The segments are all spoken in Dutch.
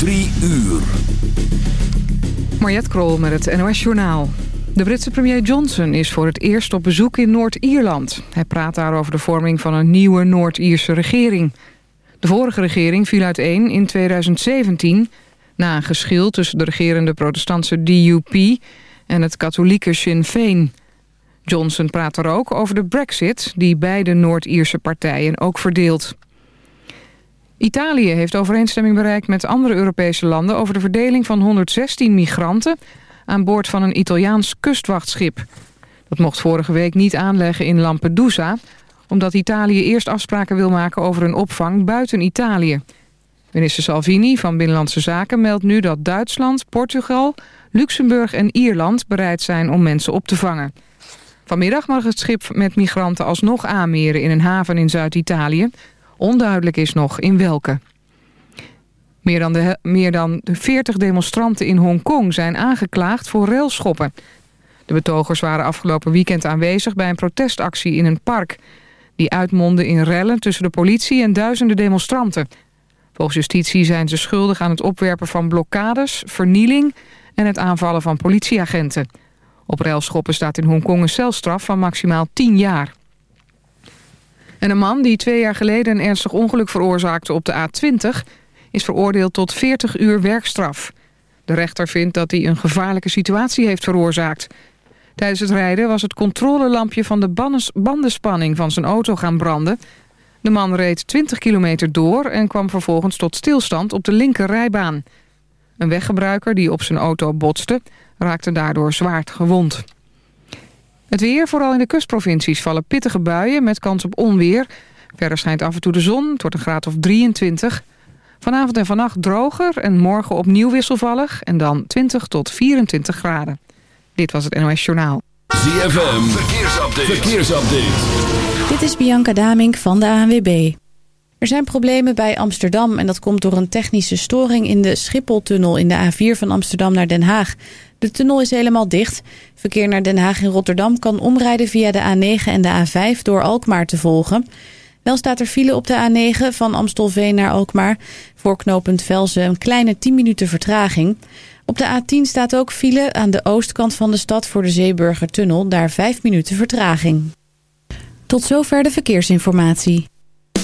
Drie uur. Mariette Krol met het NOS Journaal. De Britse premier Johnson is voor het eerst op bezoek in Noord-Ierland. Hij praat daar over de vorming van een nieuwe Noord-Ierse regering. De vorige regering viel uiteen in 2017... na een geschil tussen de regerende protestantse DUP... en het katholieke Sinn Féin. Johnson praat er ook over de brexit... die beide Noord-Ierse partijen ook verdeelt. Italië heeft overeenstemming bereikt met andere Europese landen... over de verdeling van 116 migranten aan boord van een Italiaans kustwachtschip. Dat mocht vorige week niet aanleggen in Lampedusa... omdat Italië eerst afspraken wil maken over een opvang buiten Italië. Minister Salvini van Binnenlandse Zaken meldt nu dat Duitsland, Portugal... Luxemburg en Ierland bereid zijn om mensen op te vangen. Vanmiddag mag het schip met migranten alsnog aanmeren in een haven in Zuid-Italië... Onduidelijk is nog in welke. Meer dan, de, meer dan 40 demonstranten in Hongkong zijn aangeklaagd voor railschoppen. De betogers waren afgelopen weekend aanwezig bij een protestactie in een park... die uitmondde in rellen tussen de politie en duizenden demonstranten. Volgens justitie zijn ze schuldig aan het opwerpen van blokkades, vernieling... en het aanvallen van politieagenten. Op railschoppen staat in Hongkong een celstraf van maximaal 10 jaar. En een man die twee jaar geleden een ernstig ongeluk veroorzaakte op de A20... is veroordeeld tot 40 uur werkstraf. De rechter vindt dat hij een gevaarlijke situatie heeft veroorzaakt. Tijdens het rijden was het controlelampje van de bandenspanning van zijn auto gaan branden. De man reed 20 kilometer door en kwam vervolgens tot stilstand op de linker rijbaan. Een weggebruiker die op zijn auto botste raakte daardoor zwaar gewond. Het weer, vooral in de kustprovincies, vallen pittige buien met kans op onweer. Verder schijnt af en toe de zon, het wordt een graad of 23. Vanavond en vannacht droger en morgen opnieuw wisselvallig... en dan 20 tot 24 graden. Dit was het NOS Journaal. ZFM, verkeersupdate. verkeersupdate. Dit is Bianca Damink van de ANWB. Er zijn problemen bij Amsterdam en dat komt door een technische storing in de Schipholtunnel in de A4 van Amsterdam naar Den Haag. De tunnel is helemaal dicht. Verkeer naar Den Haag en Rotterdam kan omrijden via de A9 en de A5 door Alkmaar te volgen. Wel staat er file op de A9 van Amstelveen naar Alkmaar. Voor knooppunt Velzen een kleine 10 minuten vertraging. Op de A10 staat ook file aan de oostkant van de stad voor de Zeeburgertunnel. Daar 5 minuten vertraging. Tot zover de verkeersinformatie.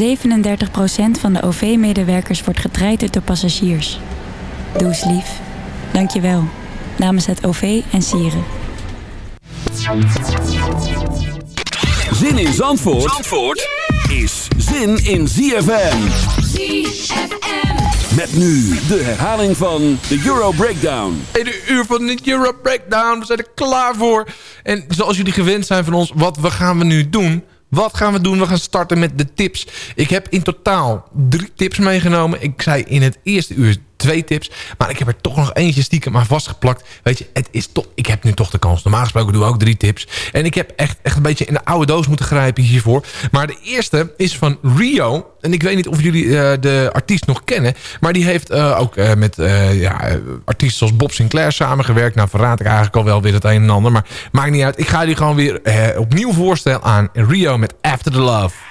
37% van de OV-medewerkers wordt getraind door passagiers. Doe eens lief. Dank je wel. Namens het OV en Sieren. Zin in Zandvoort, Zandvoort is zin in ZFM. ZFM. Met nu de herhaling van de Euro Breakdown. De uur van de Euro Breakdown. We zijn er klaar voor. En zoals jullie gewend zijn van ons, wat we gaan we nu doen... Wat gaan we doen? We gaan starten met de tips. Ik heb in totaal drie tips meegenomen. Ik zei in het eerste uur twee tips. Maar ik heb er toch nog eentje stiekem maar vastgeplakt. Weet je, het is toch, ik heb nu toch de kans. Normaal gesproken doen we ook drie tips. En ik heb echt, echt een beetje in de oude doos moeten grijpen hiervoor. Maar de eerste is van Rio. En ik weet niet of jullie uh, de artiest nog kennen. Maar die heeft uh, ook uh, met ja, artiesten zoals Bob Sinclair samengewerkt. Nou verraad ik eigenlijk al wel weer het een en ander. Maar maakt niet uit. Ik ga jullie gewoon weer opnieuw voorstellen aan Rio met After the Love.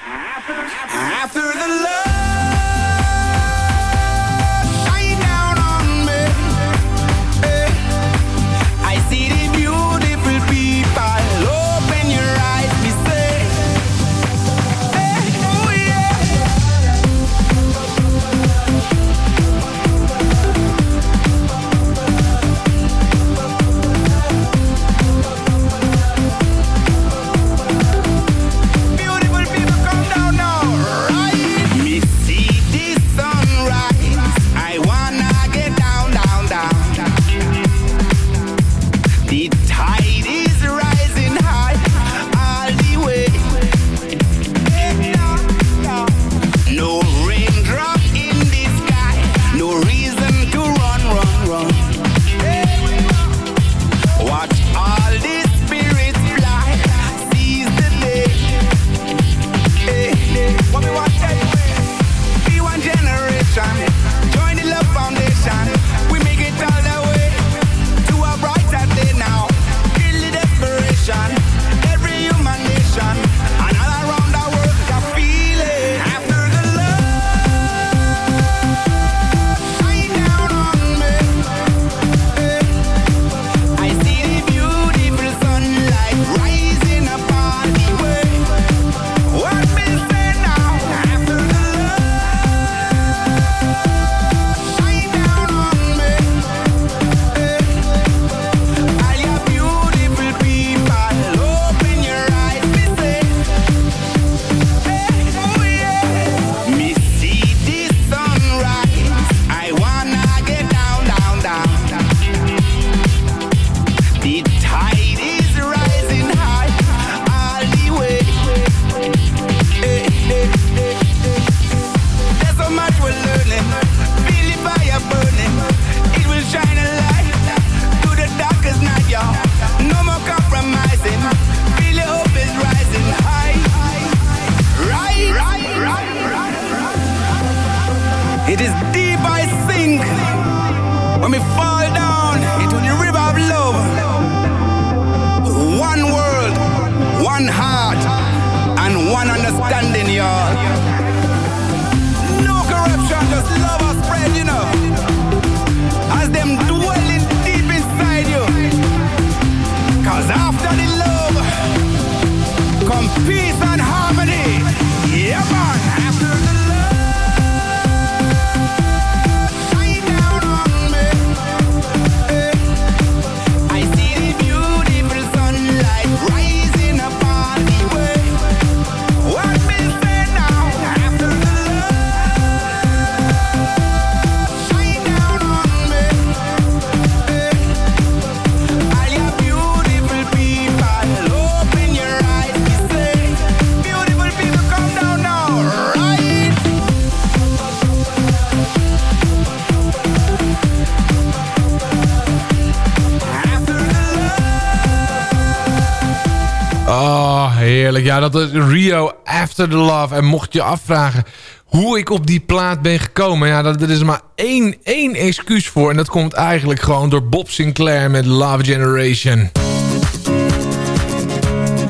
Ja, dat is Rio After the Love. En mocht je afvragen hoe ik op die plaat ben gekomen... ja, dat, er is maar één, één excuus voor. En dat komt eigenlijk gewoon door Bob Sinclair met Love Generation.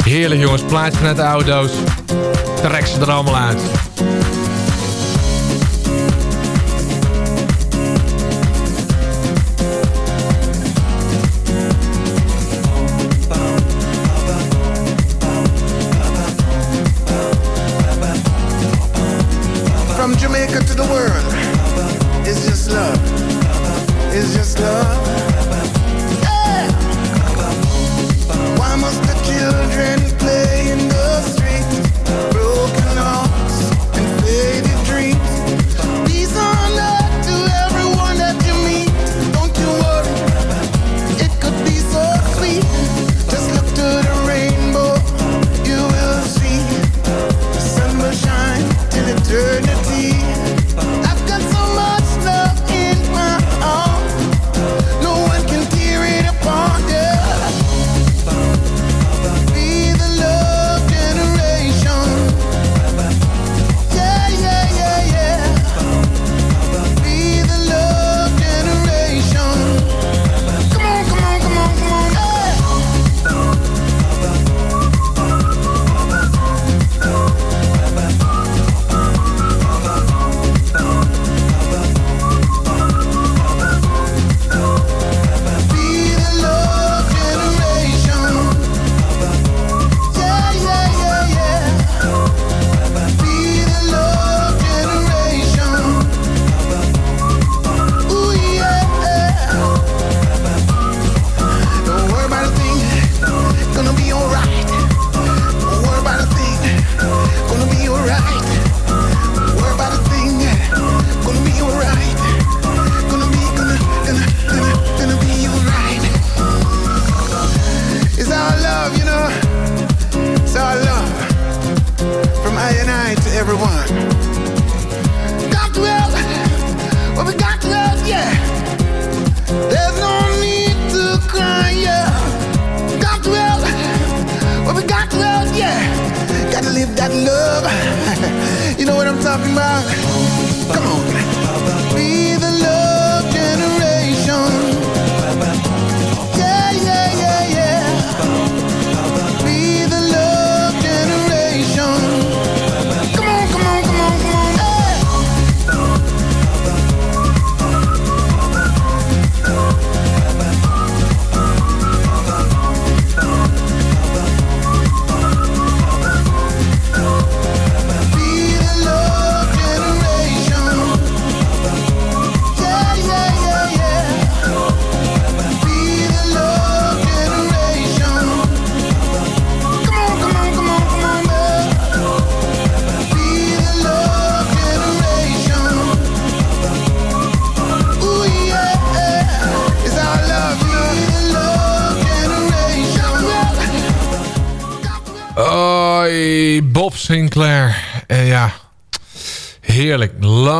Heerlijk jongens, plaatje vanuit de oude doos. Trek ze er allemaal uit.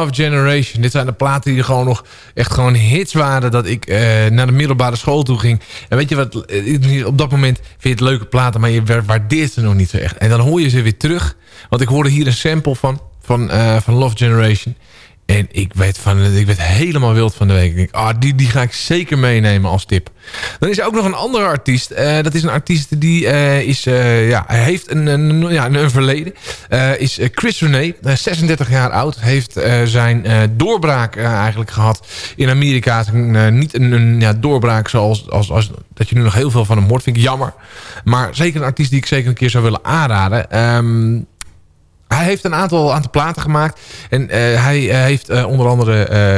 Love Generation. Dit zijn de platen die gewoon nog echt gewoon hits waren... dat ik eh, naar de middelbare school toe ging. En weet je wat, eh, op dat moment vind je het leuke platen... maar je waardeert ze nog niet zo echt. En dan hoor je ze weer terug. Want ik hoorde hier een sample van, van, eh, van Love Generation... En ik werd, van, ik werd helemaal wild van de week. Ik denk, ah, die, die ga ik zeker meenemen als tip. Dan is er ook nog een andere artiest. Eh, dat is een artiest die eh, is, eh, ja, heeft een, ja, een verleden. Is Chris Renee, 36 jaar oud. Heeft zijn doorbraak eigenlijk gehad in Amerika. Niet een, een ja, doorbraak zoals als, als, dat je nu nog heel veel van hem hoort. Vind ik jammer. Maar zeker een artiest die ik zeker een keer zou willen aanraden. Ehm hij heeft een aantal, aantal platen gemaakt. En eh, hij uh, heeft uh, onder andere...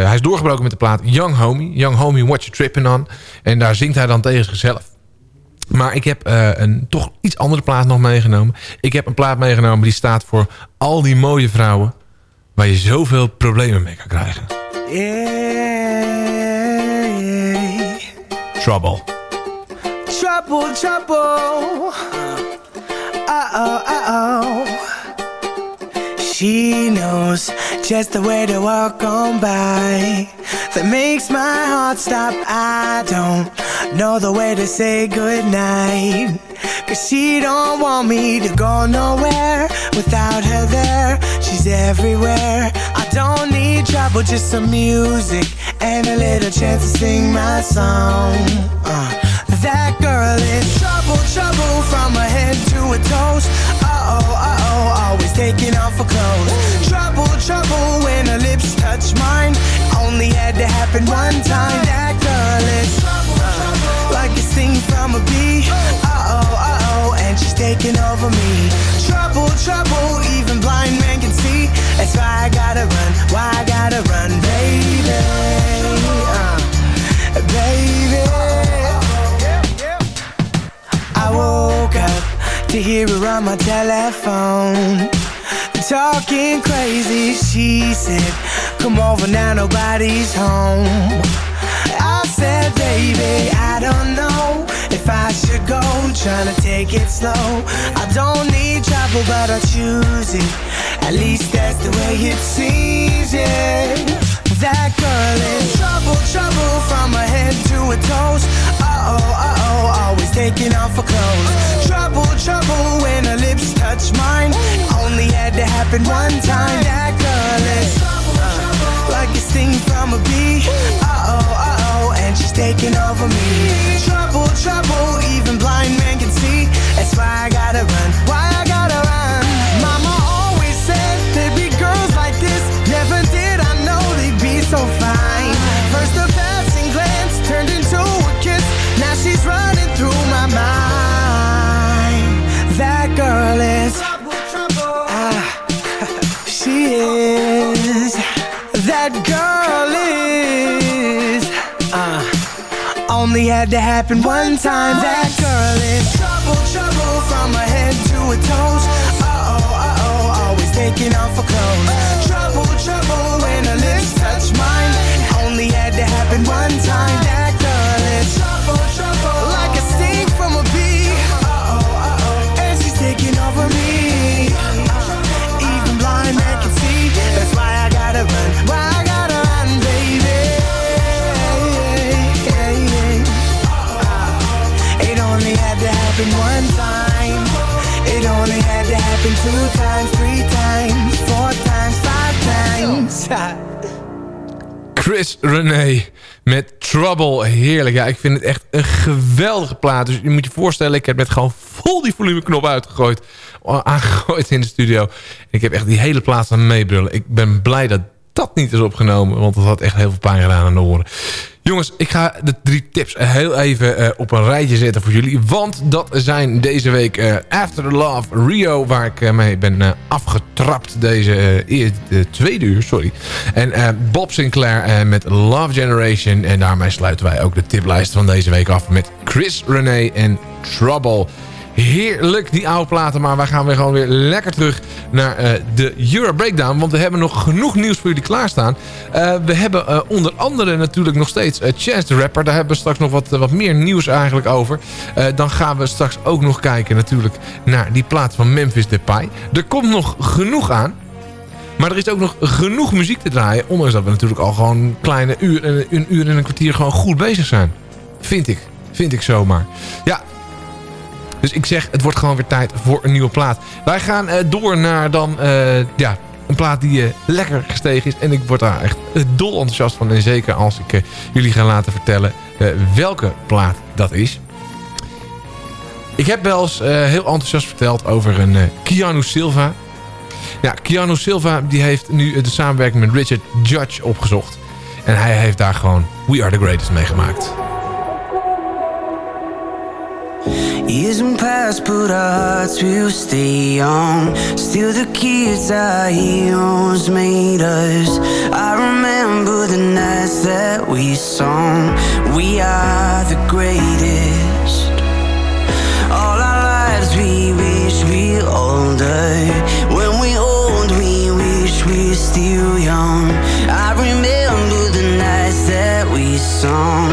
hij is doorgebroken met de plaat Young Homie. Young Homie, What You Trippin' On. En daar zingt hij dan tegen zichzelf. Maar ik heb een toch iets andere plaat nog meegenomen. Ik heb een plaat meegenomen die staat voor al die mooie vrouwen... waar je zoveel problemen mee kan krijgen. Yeah. Trouble. Trouble, trouble. Uh-oh, uh-oh. She knows just the way to walk on by. That makes my heart stop. I don't know the way to say goodnight. Cause she don't want me to go nowhere Without her there, she's everywhere. I don't need trouble, just some music And a little chance to sing my song. Uh, That girl is trouble, trouble From her head to her toes Uh-oh, uh-oh, always taking off her clothes. Trouble, trouble when her lips touch mine. Only had to happen one time. That girl is Like from a bee. Uh-oh, uh-oh, and she's taking over me. Trouble, trouble, even blind men can see. That's why I gotta run, why I gotta run, baby. Uh, Baby. I woke up to hear her on my telephone. Talking crazy, she said Come over now, nobody's home. I said, baby, I don't know If I should go, trying to take it slow. I don't need trouble, but I choose it. At least that's the way it seems, yeah That girl is trouble, trouble From her head to her toes. Uh-oh, uh-oh, always taking off her clothes. Trouble, trouble when her lips touch mine. Only had to happen one time. That girl is trouble, uh, like a sting from a bee. Uh-oh, uh-oh, and she's taking over me. Trouble, trouble, even blind men can see. That's why I had to happen one time. That girl is Trouble, trouble From her head to her toes. Uh-oh, uh-oh Always taking off her clothes. Trouble, trouble When her lips touch mine. Only had to happen one time. That one time It only had to happen two times, three times, four times, five times Chris René met Trouble. Heerlijk. Ja, ik vind het echt een geweldige plaat. Dus je moet je voorstellen, ik heb net gewoon vol die volumeknop uitgegooid. Eh, aangegooid in de studio. En ik heb echt die hele plaat aan meebrullen. Ik ben blij dat dat niet is opgenomen. Want dat had echt heel veel pijn gedaan aan de oren. Jongens, ik ga de drie tips heel even uh, op een rijtje zetten voor jullie. Want dat zijn deze week uh, After Love Rio... waar ik uh, mee ben afgetrapt deze de tweede uur. Sorry. En Bob Sinclair met Love Generation. En daarmee sluiten wij ook de tiplijst van deze week af... met Chris René en Trouble... Heerlijk, die oude platen. Maar wij gaan weer gewoon weer lekker terug naar uh, de Euro Breakdown. Want we hebben nog genoeg nieuws voor jullie klaarstaan. Uh, we hebben uh, onder andere natuurlijk nog steeds Chance the Rapper. Daar hebben we straks nog wat, wat meer nieuws eigenlijk over. dan gaan we straks ook nog kijken natuurlijk naar die plaat van Memphis Depay. Er komt nog genoeg aan. Maar er is ook nog genoeg muziek te draaien. Ondanks dat we natuurlijk al gewoon een kleine uur, een uur en een kwartier gewoon goed bezig zijn. Vind ik. Vind ik zomaar. Ja, dus ik zeg, het wordt gewoon weer tijd voor een nieuwe plaat. Wij gaan uh, door naar dan, uh, ja, een plaat die uh, lekker gestegen is. En ik word daar echt dol enthousiast van. En zeker als ik jullie ga laten vertellen welke plaat dat is. Ik heb wel eens heel enthousiast verteld over een Keanu Silva. Ja, Keanu Silva die heeft nu de samenwerking met Richard Judge opgezocht. En hij heeft daar gewoon We Are The Greatest meegemaakt. Years and past, but our hearts will stay young. Still, the kids our heroes made us. I remember the nights that we sung. We are the greatest. All our lives, we wish we older. When we old, we wish we still young. I remember the nights that we sung.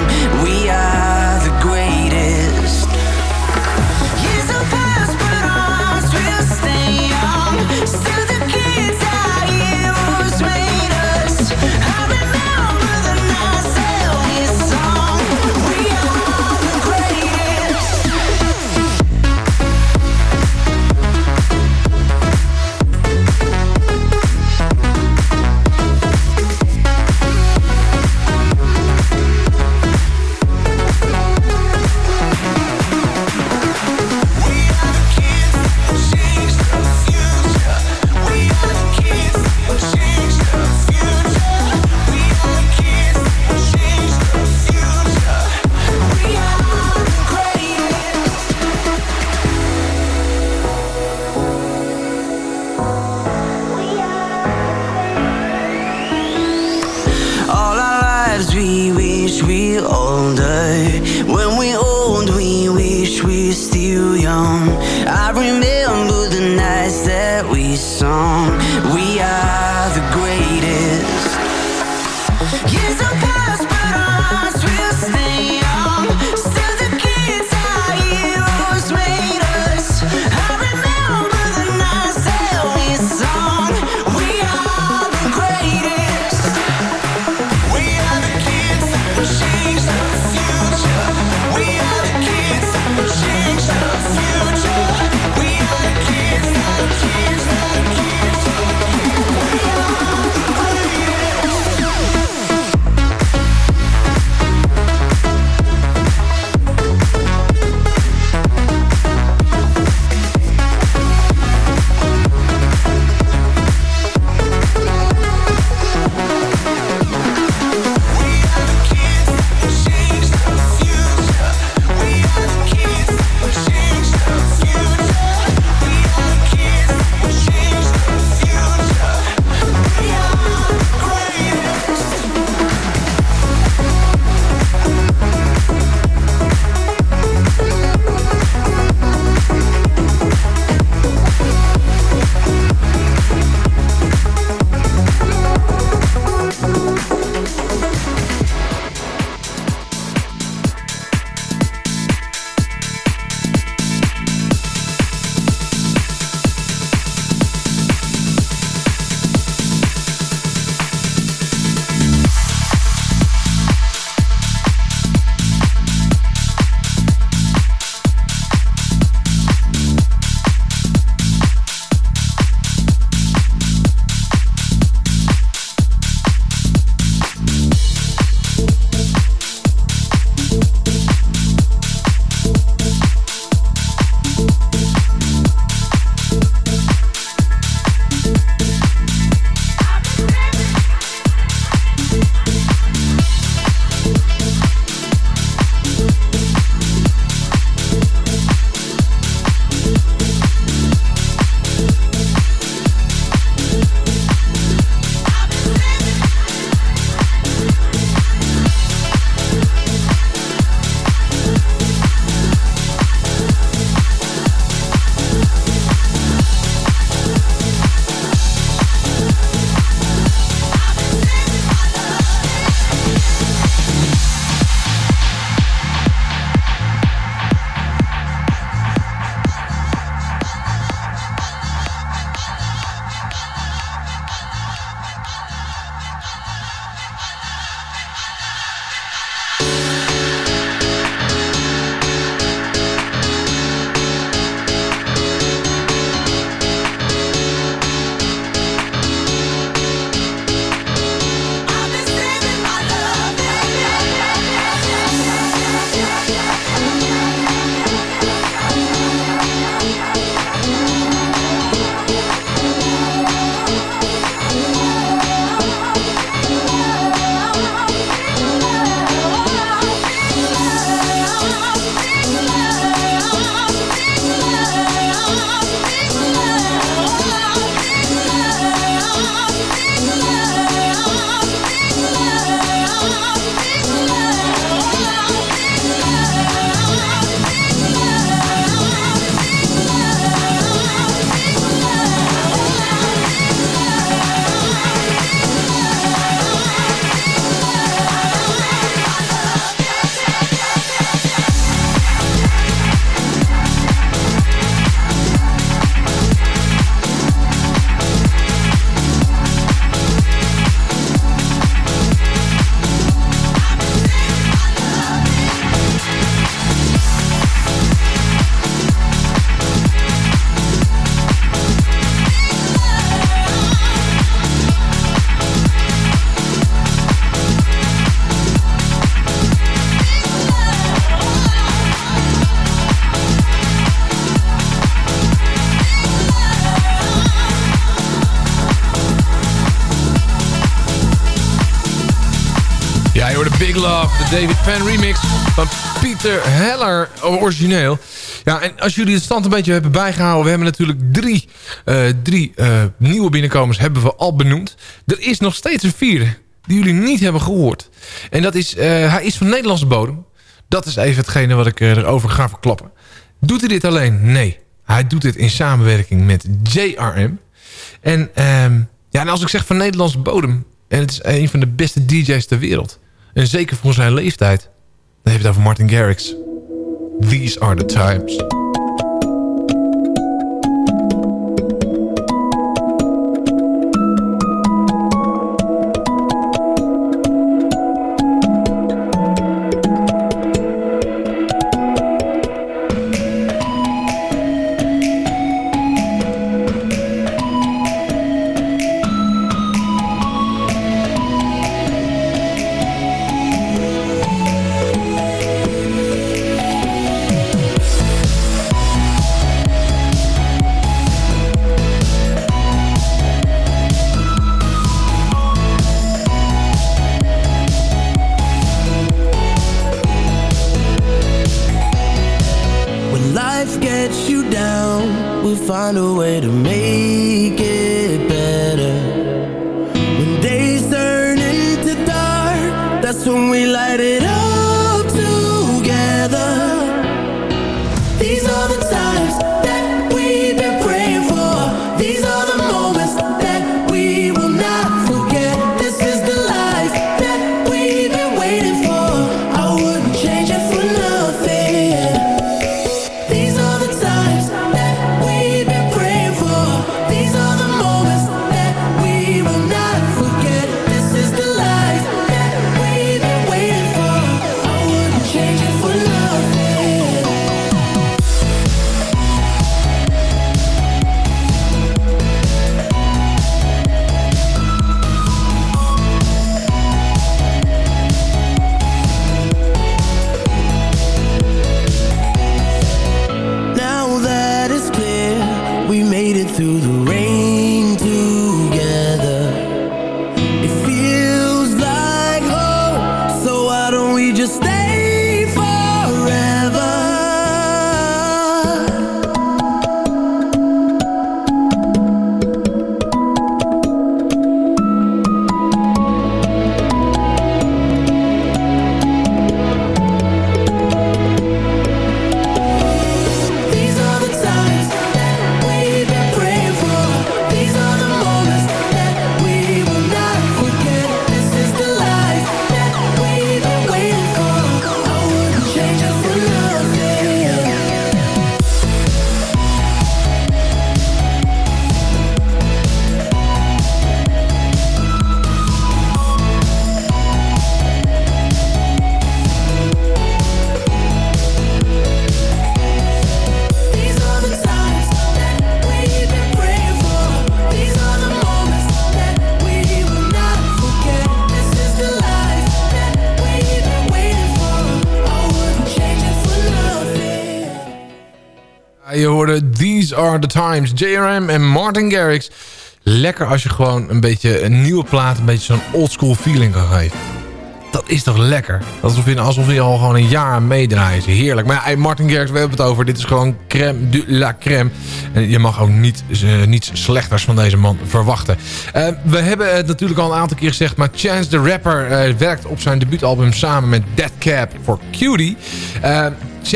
David Penn remix van Pieter Heller, origineel. Ja, en als jullie het stand een beetje hebben bijgehouden... we hebben natuurlijk drie, uh, drie uh, nieuwe binnenkomers hebben we al benoemd. Er is nog steeds een vierde die jullie niet hebben gehoord. En dat is, uh, hij is van Nederlandse bodem. Dat is even hetgene wat ik erover ga verklappen. Doet hij dit alleen? Nee. Hij doet dit in samenwerking met JRM. En, um, ja, en als ik zeg van Nederlandse bodem... en het is een van de beste DJ's ter wereld... en zeker voor zijn leeftijd... dan je het over Martin Garrix. These are the times. Are The Times. JRM en Martin Garrix. Lekker als je gewoon een beetje een nieuwe plaat... een beetje zo'n oldschool feeling kan geven. Dat is toch lekker? Alsof je, alsof je al gewoon een jaar meedraait. Heerlijk. Maar ja, Martin Garrix, we hebben het over. Dit is gewoon crème de la crème. En je mag ook niet, uh, niets slechters van deze man verwachten. Uh, we hebben het natuurlijk al een aantal keer gezegd. Maar Chance the Rapper uh, werkt op zijn debuutalbum samen met Dead Cap for Cutie.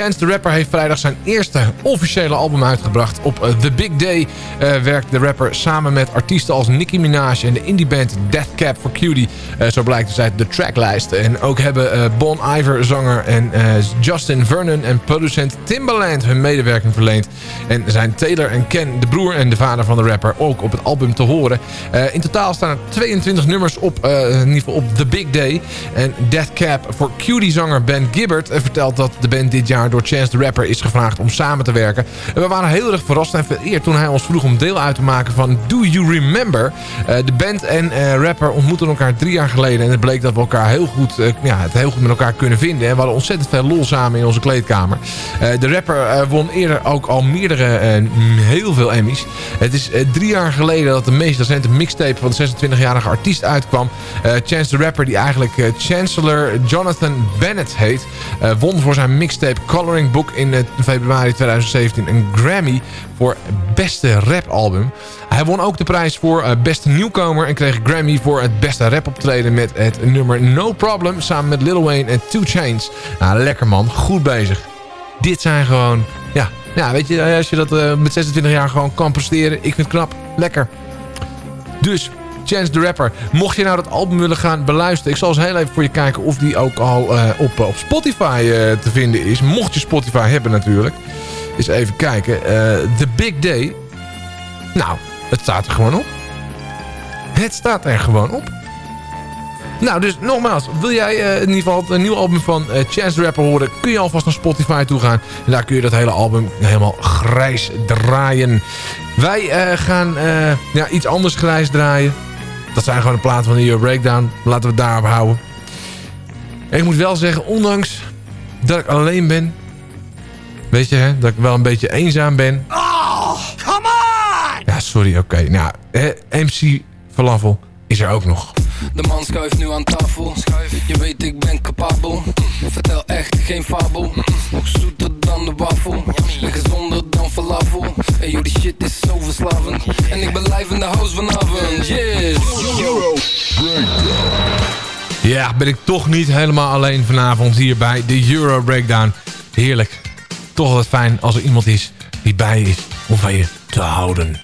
Chance the Rapper heeft vrijdag zijn eerste officiële album uitgebracht. Op uh, The Big Day uh, werkt de rapper samen met artiesten als Nicki Minaj en de indieband Death Cab for Cutie. Uh, zo blijkt dus uit de tracklijst. En ook hebben Bon Iver, zanger en Justin Vernon en producent Timbaland hun medewerking verleend. En zijn Taylor en Ken, de broer en de vader van de rapper, ook op het album te horen. in totaal staan er 22 nummers op, in ieder geval op The Big Day. En Death Cab for Cutie zanger Ben Gibbard vertelt dat de band dit jaar door Chance the Rapper is gevraagd om samen te werken. En we waren heel erg verrast en vereerd toen hij ons vroeg om deel uit te maken van Do You Remember? de band en rapper ontmoetten elkaar drie jaar geleden en het bleek dat we elkaar heel goed, ja, het heel goed met elkaar kunnen vinden. En we hadden ontzettend veel lol samen in onze kleedkamer. de rapper won eerder ook al meerdere, heel veel Emmys. Het is drie jaar geleden dat de meest recente mixtape van de 26-jarige artiest uitkwam. Chance the Rapper, die eigenlijk Chancellor Jonathan Bennett heet... Won voor zijn mixtape Coloring Book in uh, februari 2017 een Grammy voor beste rapalbum. Hij won ook de prijs voor uh, beste nieuwkomer en kreeg Grammy voor het beste rapoptreden met het nummer No Problem samen met Lil Wayne en Two Chainz. Nou, lekker man, goed bezig. Dit zijn gewoon, ja, ja weet je, als je dat met 26 jaar gewoon kan presteren, ik vind het knap, lekker. Dus Chance the Rapper. Mocht je nou dat album willen gaan beluisteren... ik zal eens heel even voor je kijken of die ook al uh, op, op Spotify uh, te vinden is. Mocht je Spotify hebben natuurlijk. Eens even kijken. Uh, The Big Day. Nou, het staat er gewoon op. Het staat er gewoon op. Nou, dus nogmaals, wil jij in ieder geval het nieuwe album van Chance the Rapper horen... kun je alvast naar Spotify toe gaan. En daar kun je dat hele album helemaal grijs draaien. Wij gaan ja, iets anders grijs draaien. Dat zijn gewoon de platen van de Euro Breakdown. Laten we het daarop houden. ik moet wel zeggen, ondanks dat ik alleen ben... Weet je, hè, dat ik wel een beetje eenzaam ben. Oh, come on! Ja, sorry, oké. Nou, hè, MC Falafel is er ook nog. De man schuift nu aan tafel. Je weet ik ben capabel. Vertel echt geen fabel. Nog zoeter dan de wafel. En gezonder dan falafel. En joh, die shit is zo verslavend. En ik ben live in de house vanavond. Yes! Euro Ja, ben ik toch niet helemaal alleen vanavond hier bij de Euro Breakdown. Heerlijk. Toch wel fijn als er iemand is die bij is om van je te houden.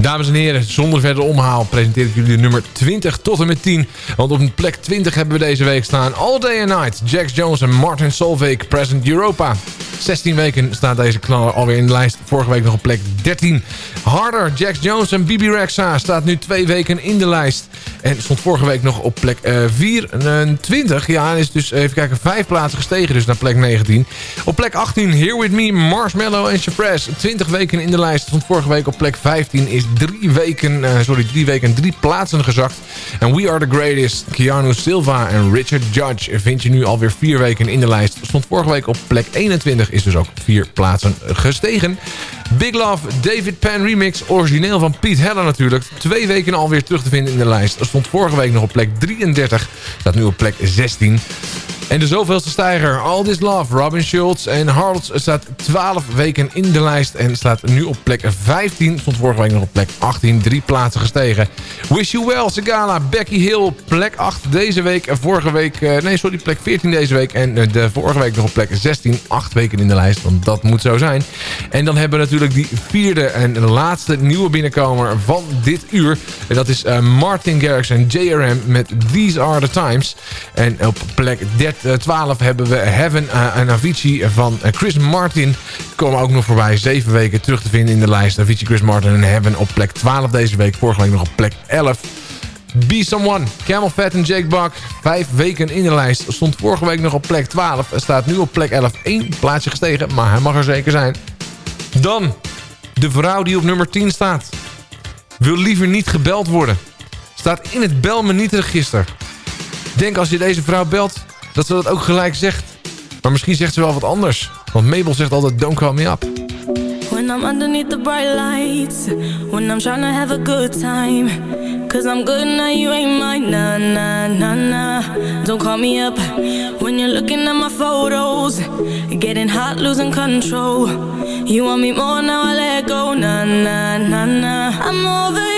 Dames en heren, zonder verder omhaal presenteer ik jullie de nummer 20 tot en met 10. Want op plek 20 hebben we deze week staan All Day and Night, Jax Jones en Martin Solveig, Present Europa. 16 weken staat deze knaller alweer in de lijst. Vorige week nog op plek 13. Harder, Jax Jones en Bibi Rexa staat nu twee weken in de lijst. En stond vorige week nog op plek uh, 24. Ja, is dus even kijken, vijf plaatsen gestegen dus naar plek 19. Op plek 18, Here With Me, Marshmallow en Chapress. 20 weken in de lijst. Stond vorige week op plek 15. Is drie weken, uh, sorry, drie weken drie plaatsen gezakt. En We Are The Greatest, Keanu Silva en Richard Judge vind je nu alweer vier weken in de lijst. Stond vorige week op plek 21. Is dus ook vier plaatsen gestegen. Big Love, David Pan remix, origineel van Piet Heller natuurlijk. Twee weken alweer terug te vinden in de lijst. Stond vorige week nog op plek 33, staat nu op plek 16. En de zoveelste stijger, All This Love, Robin Schultz en Harlots staat 12 weken in de lijst en staat nu op plek 15. Stond vorige week nog op plek 18, drie plaatsen gestegen. Wish You Well, Segala, Becky Hill, plek 8 deze week. Vorige week, eh, nee sorry, plek 14 deze week. En eh, de vorige week nog op plek 16, 8 weken in de lijst, want dat moet zo zijn. En dan hebben we natuurlijk die vierde en laatste nieuwe binnenkomer van dit uur. En dat is uh, Martin Garrix en JRM met These Are The Times. En op plek 13 12 hebben we Heaven en Avicii van Chris Martin. Komen ook nog voorbij. Zeven weken terug te vinden in de lijst. Avicii, Chris Martin en Heaven op plek 12 deze week. Vorige week nog op plek 11. Be Someone, Camel Fat en Jake Buck. Vijf weken in de lijst. Stond vorige week nog op plek 12. Staat nu op plek 11. Eén plaatsje gestegen, maar hij mag er zeker zijn. Dan de vrouw die op nummer 10 staat. Wil liever niet gebeld worden. Staat in het bel me niet register. Denk als je deze vrouw belt, dat ze dat ook gelijk zegt. Maar misschien zegt ze wel wat anders. Want Mabel zegt altijd, don't call me up. When I'm underneath the bright lights When I'm trying to have a good time Cause I'm good now, you ain't mine Nah, nah, nah, nah Don't call me up When you're looking at my photos Getting hot, losing control You want me more, now I let go Nah, nah, nah, nah I'm over you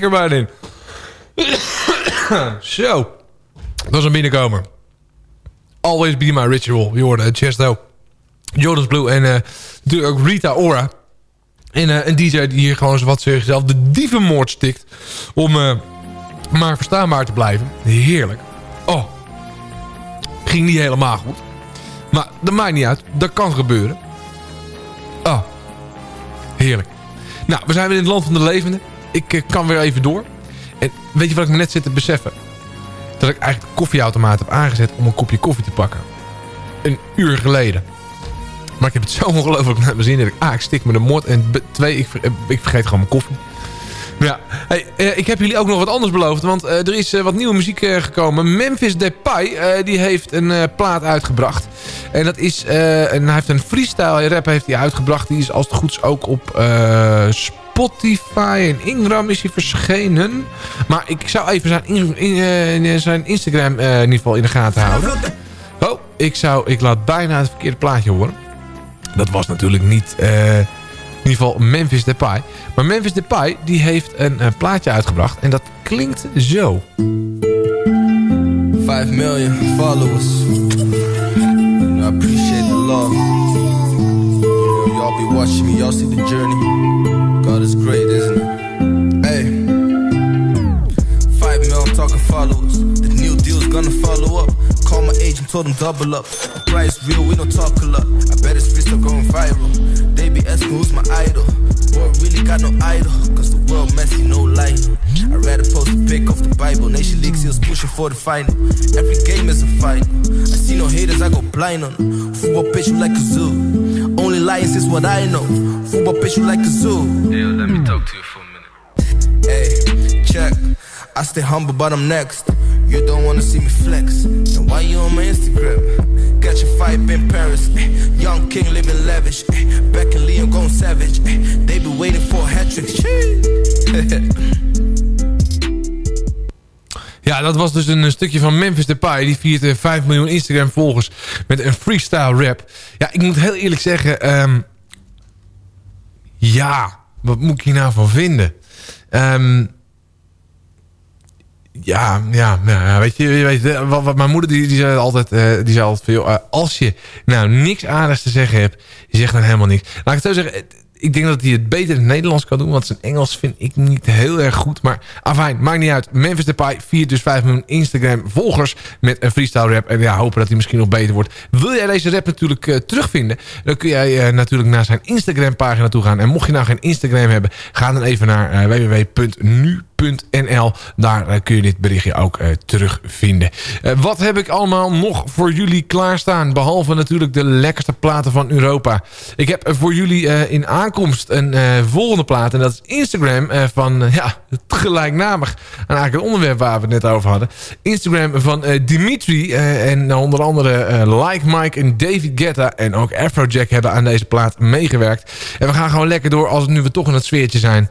er maar in. Zo. Dat is een binnenkomer. Always Be My Ritual. Je hoorde Chesto. Jordan's Blue en eh, ook Rita Ora. En eh, een DJ die hier gewoon wat zichzelf de dievenmoord stikt. Om eh, maar verstaanbaar te blijven. Heerlijk. Oh. Ging niet helemaal goed. Maar dat maakt niet uit. Dat kan gebeuren. Oh. Heerlijk. Nou, we zijn weer in het land van de levenden. Ik eh, kan weer even door. En weet je wat ik me net zit te beseffen? Dat ik eigenlijk de koffieautomaat heb aangezet om een kopje koffie te pakken. Een uur geleden. Maar ik heb het zo ongelooflijk naar mijn zin. Dat ik, ah, ik stik me de mord. En twee, ik, eh, ik vergeet gewoon mijn koffie. Ja, eh, ik heb jullie ook nog wat anders beloofd. Want er is wat nieuwe muziek gekomen. Memphis Depay, die heeft een plaat uitgebracht. En dat is, en hij heeft een freestyle rap heeft hij uitgebracht. Die is als het goed is ook op eh, Spotify en Ingram is hij verschenen. Maar ik zou even zijn, in, in, eh, zijn Instagram eh, in ieder geval in de gaten houden. Oh, ik, zou, ik laat bijna het verkeerde plaatje horen. Dat was natuurlijk niet... eh, in ieder geval Memphis Depay. Maar Memphis Depay die heeft een, plaatje uitgebracht. En dat klinkt zo. 5 million followers. I appreciate the love. You know, y'all be watching me, y'all see the journey. God is great, isn't it? Hey. 5 mil, I'm talking followers. The new deal's gonna follow up. Call my agent, told him double up. The price real, we don't talk a lot. I bet his freestyle going viral. They be asking who's my idol. Boy, really got no idol. Cause the world messy, no light. I read a post a pic off the Bible. Nation League seals pushing for the final. Every game is a fight. I see no haters, I go blind on them. Football pitch like a zoo. Lions is what I know. Football pitch you like a zoo. Yeah, let me talk to you for a minute. Hey, check. I stay humble, but I'm next. You don't wanna see me flex. And why you on my Instagram? Catch a vibe in Paris. eh. Young king living lavish. eh. Back in Leon going savage. eh. They be waiting for a hat trick. Ja, dat was dus een, stukje van Memphis Depay. Die viert eh, 5 miljoen Instagram volgers met een freestyle rap. Ja, ik moet heel eerlijk zeggen... ehm, ja, wat moet ik nou van vinden? Ehm, ja, ja, nou, ja, weet je, weet, eh, wat, mijn moeder die, die zei altijd, eh, die zei altijd veel, eh, als je nou niks aardigs te zeggen hebt, je zegt dan helemaal niks. Laat ik het zo zeggen, ik denk dat hij het beter in het Nederlands kan doen, want zijn Engels vind ik niet heel erg goed. Maar afijn, maakt niet uit. Memphis Depay viert dus 5 miljoen Instagram volgers met een freestyle rap. En ja, hopen dat hij misschien nog beter wordt. Wil jij deze rap natuurlijk eh, terugvinden, dan kun jij eh, natuurlijk naar zijn Instagram pagina toe gaan. En mocht je nou geen Instagram hebben, ga dan even naar eh, www.nu.nl. Daar eh, kun je dit berichtje ook eh, terugvinden. Eh, wat heb ik allemaal nog voor jullie klaarstaan? Behalve natuurlijk de lekkerste platen van Europa. Ik heb voor jullie in aankomst een volgende plaat. En dat is Instagram van, ja, het gelijknamig. En eigenlijk het onderwerp waar we het net over hadden. Instagram van Dimitri. en onder andere Like Mike en David Guetta. En ook Afrojack hebben aan deze plaat meegewerkt. En we gaan gewoon lekker door als nu we toch in het sfeertje zijn.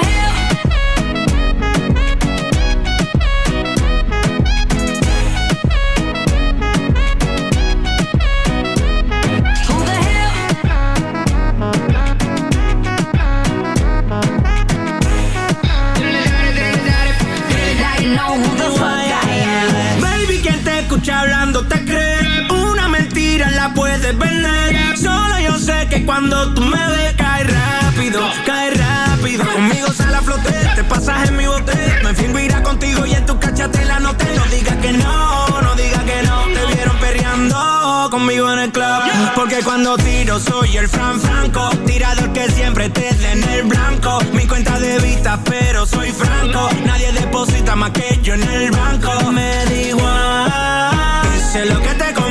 Cuando tiro soy el Fran Franco. Tirador que siempre te den el blanco. Mi cuenta de vista, pero soy franco. Nadie deposita más que yo en el banco. Me da igual. Lo que te conviene.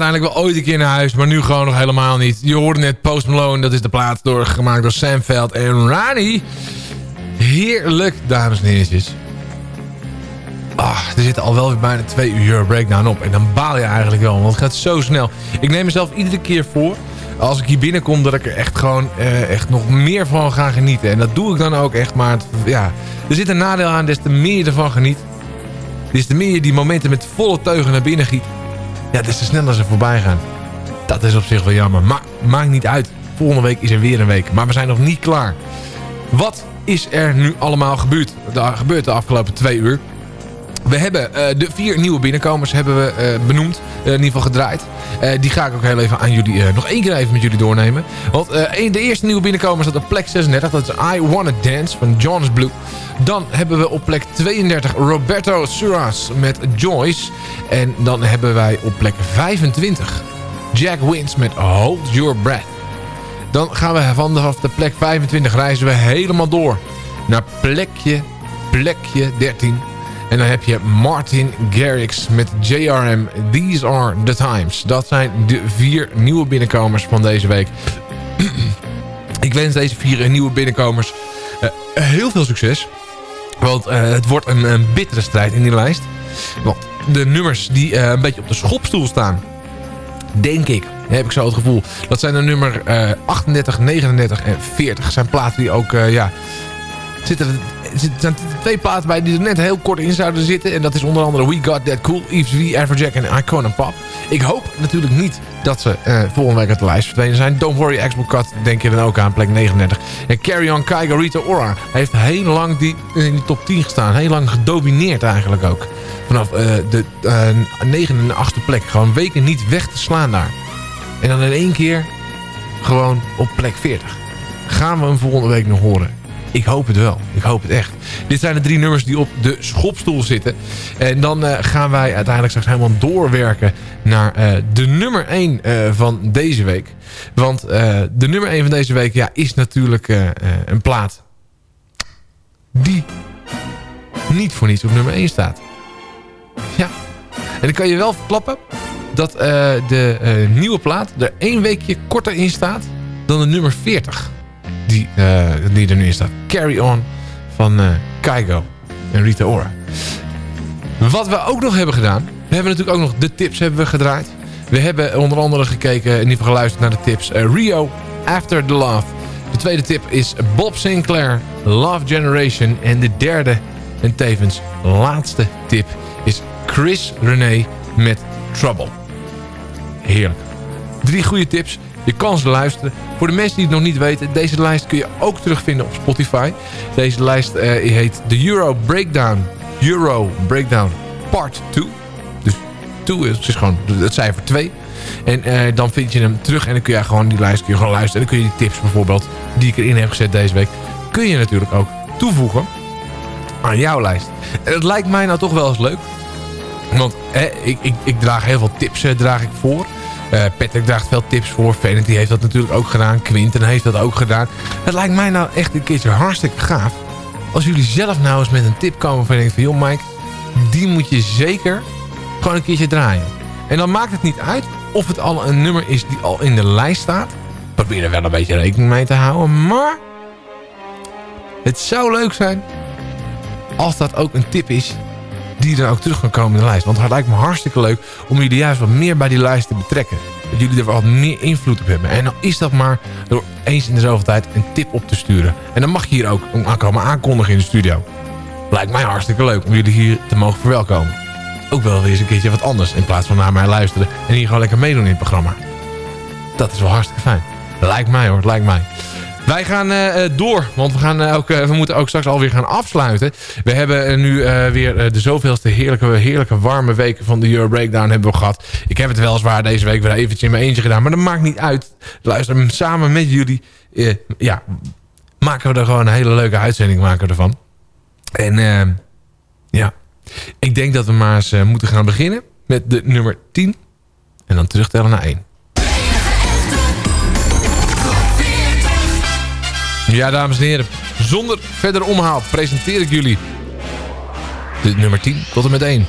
Uiteindelijk wel ooit een keer naar huis, maar nu gewoon nog helemaal niet. Je hoorde net Post Malone, dat is de plaat door, gemaakt door Sam Veld en Rani. Heerlijk, dames en heertjes. Ah, er zitten al wel weer bijna twee uur Breakdown op. En dan baal je eigenlijk wel, want het gaat zo snel. Ik neem mezelf iedere keer voor, als ik hier binnenkom... dat ik er echt gewoon eh, echt nog meer van ga genieten. En dat doe ik dan ook echt, maar ja, er zit een nadeel aan... des te meer je ervan geniet... des te meer je die momenten met volle teugen naar binnen giet... ja, des te sneller ze voorbij gaan. Dat is op zich wel jammer, maar maakt niet uit. Volgende week is er weer een week, maar we zijn nog niet klaar. Wat is er nu allemaal gebeurd, de, gebeurd de afgelopen twee uur? We hebben eh, de vier nieuwe binnenkomers hebben we eh, benoemd. eh, in ieder geval gedraaid. Die ga ik ook heel even aan jullie, nog één keer even met jullie doornemen. Want de eerste nieuwe binnenkomer staat op plek 36. Dat is I Wanna Dance van Jonas Blue. Dan hebben we op plek 32 Roberto Suras met Joyce. En dan hebben wij op plek 25 Jack Wins met Hold Your Breath. Dan gaan we vanaf de plek 25 reizen we helemaal door naar plekje, plekje 13. En dan heb je Martin Garrix met JRM. These are the times. Dat zijn de vier nieuwe binnenkomers van deze week. Ik wens deze vier nieuwe binnenkomers eh, heel veel succes. Want eh, het wordt een, een bittere strijd in die lijst. Want de nummers die eh, een beetje op de schopstoel staan... denk ik, heb ik zo het gevoel... dat zijn de nummer eh, 38, 39 en 40. zijn platen die ook... ja, zitten zijn twee platen bij die er net heel kort in zouden zitten. En dat is onder andere We Got That Cool, Eves V, Everjack en Icon Pop. Ik hoop natuurlijk niet dat ze eh, volgende week uit de lijst verdwenen zijn. Don't Worry, Expo Cut, denk je dan ook aan, plek 39. En Carry On, Kaiga, Rita Ora heeft heel lang die, in die top 10 gestaan. Heel lang gedomineerd eigenlijk ook. Vanaf eh, de uh, negende en achtste plek. Gewoon weken niet weg te slaan daar. En dan in één keer gewoon op plek 40. Gaan we hem volgende week nog horen? Ik hoop het wel. Ik hoop het echt. Dit zijn de drie nummers die op de schopstoel zitten. En dan uh, gaan wij uiteindelijk straks helemaal doorwerken naar uh, de nummer 1 uh, van deze week. Want de nummer 1 van deze week ja, is natuurlijk een plaat die niet voor niets op nummer 1 staat. Ja. En dan kan je wel verklappen dat de nieuwe plaat er één weekje korter in staat dan de nummer 40 die, uh, die er nu in staat. Carry On van uh, Kaigo en Rita Ora. Wat we ook nog hebben gedaan. We hebben natuurlijk ook nog de tips hebben we gedraaid. We hebben onder andere gekeken, ieder geval geluisterd naar de tips. Uh, Rio, After the Love. De tweede tip is Bob Sinclair, Love Generation. En de derde en tevens laatste tip is Chris René met Trouble. Heerlijk. Drie goede tips. Je kan ze luisteren. Voor de mensen die het nog niet weten, deze lijst kun je ook terugvinden op Spotify. Deze lijst uh, heet The Euro Breakdown. Euro Breakdown Part 2. Dus 2 is, gewoon het cijfer 2. En uh, dan vind je hem terug en dan kun je gewoon die lijst kun je gewoon luisteren. En dan kun je die tips bijvoorbeeld, die ik erin heb gezet deze week, kun je natuurlijk ook toevoegen aan jouw lijst. En dat lijkt mij nou toch wel eens leuk. Want ik, ik, ik draag heel veel tips uh, draag ik voor. Uh, Patrick draagt veel tips voor. Vanity heeft dat natuurlijk ook gedaan. Quinten heeft dat ook gedaan. Het lijkt mij nou echt een keertje hartstikke gaaf. Als jullie zelf nou eens met een tip komen van je denkt van... joh Mike, die moet je zeker gewoon een keertje draaien. En dan maakt het niet uit of het al een nummer is die al in de lijst staat. Probeer er wel een beetje rekening mee te houden. Maar het zou leuk zijn als dat ook een tip is die er ook terug kan komen in de lijst. Want het lijkt me hartstikke leuk om jullie juist wat meer bij die lijst te betrekken. Dat jullie er wat meer invloed op hebben. En dan is dat maar door eens in de zoveel tijd een tip op te sturen. En dan mag je hier ook aankomen aankondigen in de studio. Lijkt mij hartstikke leuk om jullie hier te mogen verwelkomen. Ook wel weer eens een keertje wat anders in plaats van naar mij luisteren en hier gewoon lekker meedoen in het programma. Dat is wel hartstikke fijn. Lijkt mij hoor, lijkt mij. Wij gaan uh, door, want we, gaan, uh, ook, we moeten ook straks alweer gaan afsluiten. We hebben nu weer de zoveelste heerlijke, heerlijke warme weken van de Euro Breakdown hebben we gehad. Ik heb het weliswaar deze week weer eventjes in mijn eentje gedaan, maar dat maakt niet uit. Luister, samen met jullie ja, maken we er gewoon een hele leuke uitzending maken ervan. En ja, ik denk dat we maar eens moeten gaan beginnen met de nummer 10 en dan terugtellen naar 1. Ja, dames en heren. Zonder verder omhaal presenteer ik jullie de nummer 10 tot en met 1.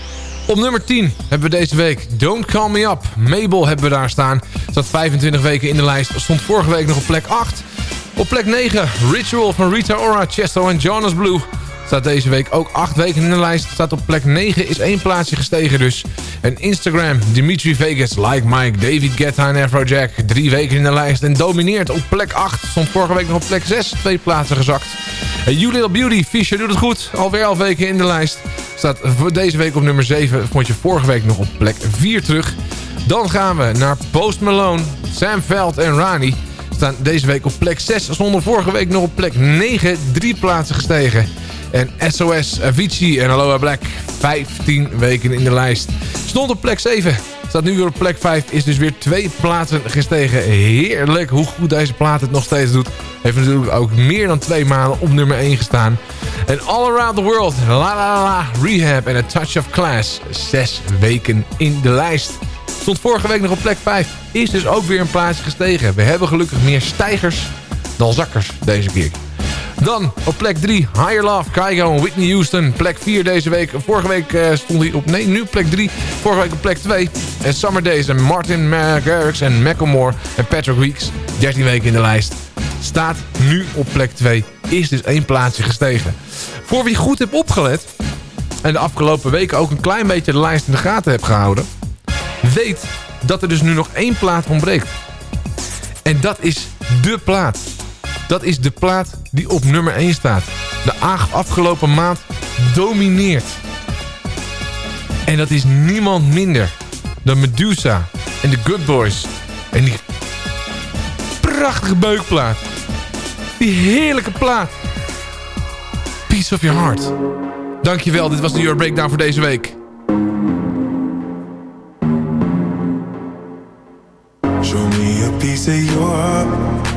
Op nummer 10 hebben we deze week Don't Call Me Up. Mabel hebben we daar staan. Staat 25 weken in de lijst. Stond vorige week nog op plek 8. Op plek 9 Ritual van Rita Ora, Chesto en Jonas Blue. Staat deze week ook 8 weken in de lijst. Staat op plek 9, is één plaatsje gestegen dus. En Instagram, Dimitri Vegas, Like Mike, David Guetta en Afrojack. Drie weken in de lijst en domineert op plek 8. Stond vorige week nog op plek 6, twee plaatsen gezakt. En You Beauty, Fisher doet het goed. Alweer 11 weken in de lijst. Staat deze week op nummer 7. Vond je vorige week nog op plek 4 terug. Dan gaan we naar Post Malone, Sam Veld en Rani. Staan deze week op plek 6. Stonden vorige week nog op plek 9. Drie plaatsen gestegen. En SOS, Avicii en Aloha Black 15 weken in de lijst. Stond op plek 7. Staat nu weer op plek 5. Is dus weer twee plaatsen gestegen. Heerlijk hoe goed deze plaat het nog steeds doet. Heeft natuurlijk ook meer dan twee maanden op nummer 1 gestaan. En All Around the World, La La La, Rehab en A Touch of Class. Zes weken in de lijst. Stond vorige week nog op plek 5. Is dus ook weer een plaatsje gestegen. We hebben gelukkig meer stijgers dan zakkers deze keer. Dan op plek 3 Higher Love, Kygo en Whitney Houston. Plek 4 deze week. Vorige week uh, stond hij op... Nee, nu plek 3. Vorige week op plek 2. En Summer Days en Martin Garrix en Macklemore en Patrick Weeks. 13 weken in de lijst. Staat nu op plek 2. Is dus één plaatsje gestegen. Voor wie goed heeft opgelet... en de afgelopen weken ook een klein beetje de lijst in de gaten heeft gehouden... weet dat er dus nu nog één plaat ontbreekt. En dat is de plaat dat is de plaat die op nummer 1 staat. De afgelopen maand domineert. En dat is niemand minder dan Medusa en de Good Boys. En die prachtige beukplaat. Die heerlijke plaat. Piece of Your Heart. Dankjewel, dit was de Euro Breakdown voor deze week. Show me a piece of your heart